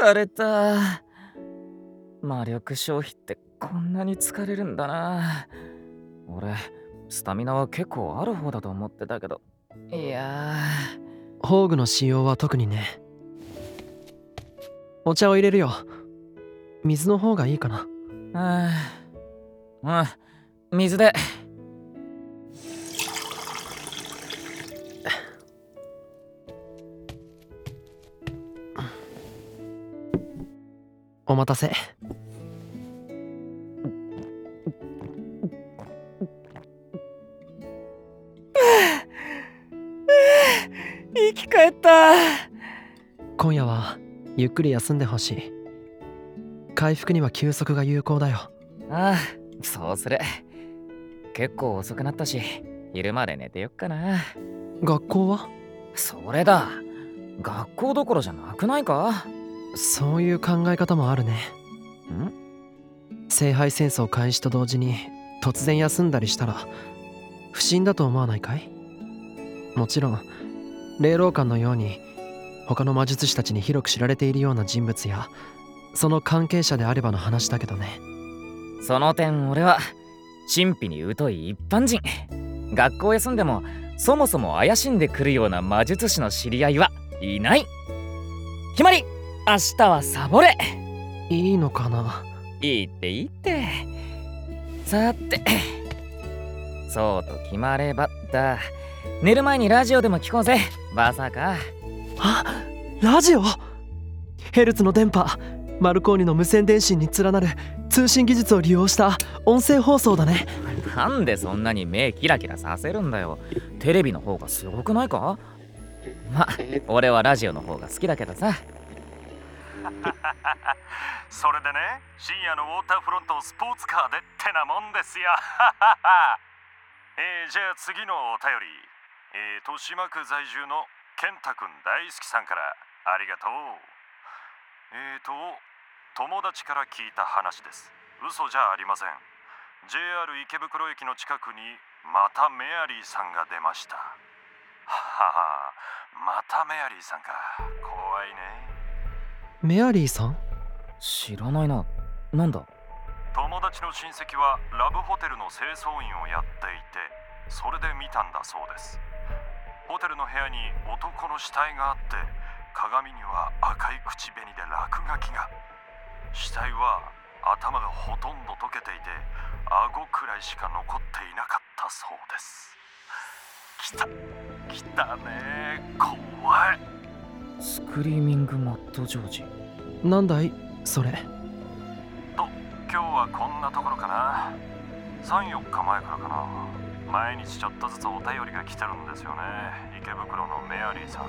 疲れた。魔力消費ってこんなに疲れるんだな。俺スタミナは結構ある方だと思ってたけど。いや宝具の使用は特にね。お茶を入れるよ。水の方がいいかな。あうん。水でお待たせ。生き返った。今夜はゆっくり休んでほしい。回復には休息が有効だよ。ああそうする。結構遅くなったし昼まで寝てよっかな。学校は？それだ。学校どころじゃなくないか？そういう考え方もあるね。ん？聖杯戦争開始と同時に突然休んだりしたら不審だと思わないかい？もちろん霊老館のように他の魔術師たちに広く知られているような人物やその関係者であればの話だけどね。その点俺は神秘に疎い一般人。学校休んでもそもそも怪しんでくるような魔術師の知り合いはいない。決まり明日はサボれ。いいのかな？いいっていいって。さて そうと決まればだ。寝る前にラジオでも聞こうぜ。まさか。あラジオ？ヘルツの電波マルコーニの無線電信に連なる通信技術を利用した音声放送だね。なんでそんなに目キラキラさせるんだよ。テレビの方がすごくないか？ま俺はラジオの方が好きだけどさそれでね深夜のウォーターフロントをスポーツカーでってなもんですよ。えー、じゃあ次のお便り、えー、豊島区在住の健太くん大好きさんから。ありがとう。えーと友達から聞いた話です。嘘じゃありません。JR 池袋駅の近くにまたメアリーさんが出ました。は はまたメアリーさんか。怖いね。メアリーさん？知らないな。なんだ？友達の親戚はラブホテルの清掃員をやっていてそれで見たんだそうです。ホテルの部屋に男の死体があって鏡には赤い口紅で落書きが。死体は頭がほとんど溶けていて顎くらいしか残っていなかったそうです。来た。来たね。怖いスクリーミングマットジョージ。なんだい？それ。と今日はこんなところかな。34日前からかな。毎日ちょっとずつお便りが来てるんですよね。池袋のメアリーさん。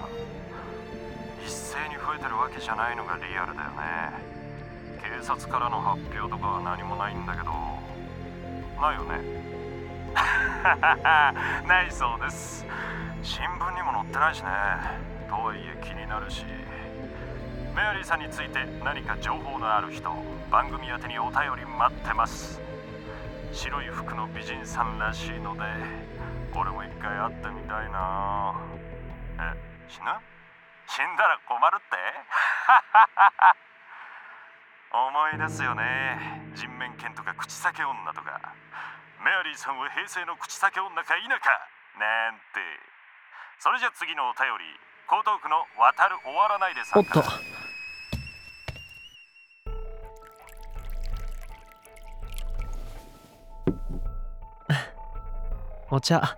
一斉に増えてるわけじゃないのがリアルだよね。警察からの発表とかは何もないんだけど。ないよね。ないそうです。新聞にも載ってないしねとはいえ気になるしメアリーさんについて何か情報のある人番組宛にお便り待ってます。白い服の美人さんらしいので俺も一回会ってみたいな。え死ぬ？死んだら困るって？思い出すよね。人面犬とか口裂け女とか。メアリーさんは平成の口裂け女か否か。なんて。それじゃ次のお便り。江東区の渡る終わらないでさおっと。お茶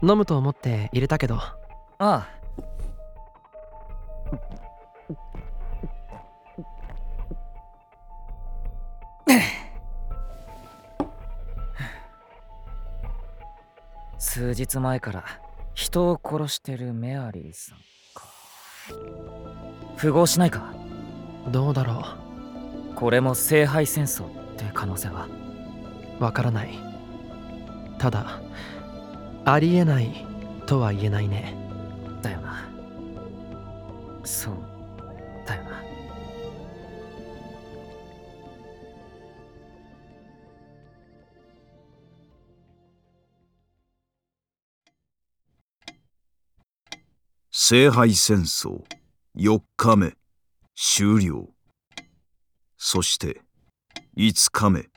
飲むと思って入れたけど。ああ。数日前から人を殺してるメアリーさんか。符合しないか？どうだろこれも聖杯戦争って可能性は？うわからない。ただありえないとは言えないね。だよな。そう聖杯戦争。4日目。終了。そして5日目。